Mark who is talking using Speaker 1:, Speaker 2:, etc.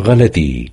Speaker 1: غلتي